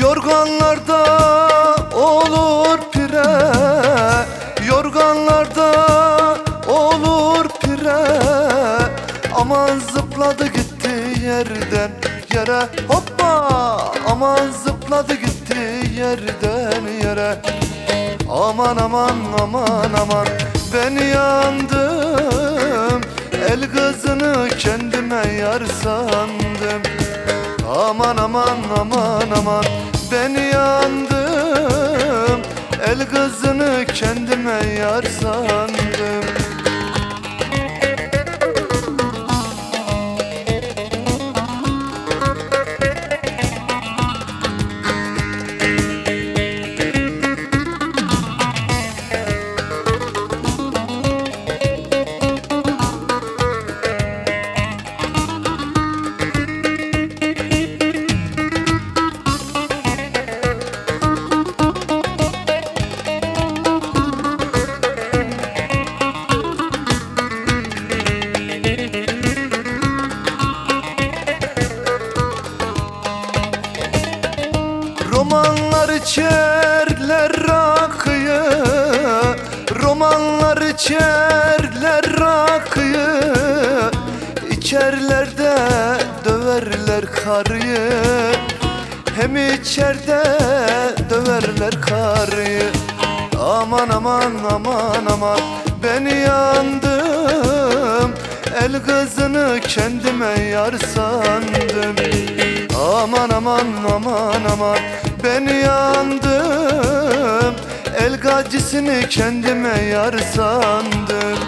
Yorganlarda olur pire. Yorganlarda olur pire. Aman zıpladı gitti yerden yere. Hoppa! Aman zıpladı gitti yerden yere. Aman aman aman aman. Ben yandım. El kızını kendime yar sandım. Aman aman aman aman ben yandım El kızını kendime yar sandım Romanlar içerler rakıyı Romanlar içerler rakıyı. İçerler de döverler karıyı Hem içerde döverler karıyı. Aman aman aman aman ben yandım El kızını kendime yar sandım. Aman aman aman aman ben yandım. El gacisini kendime yar sandım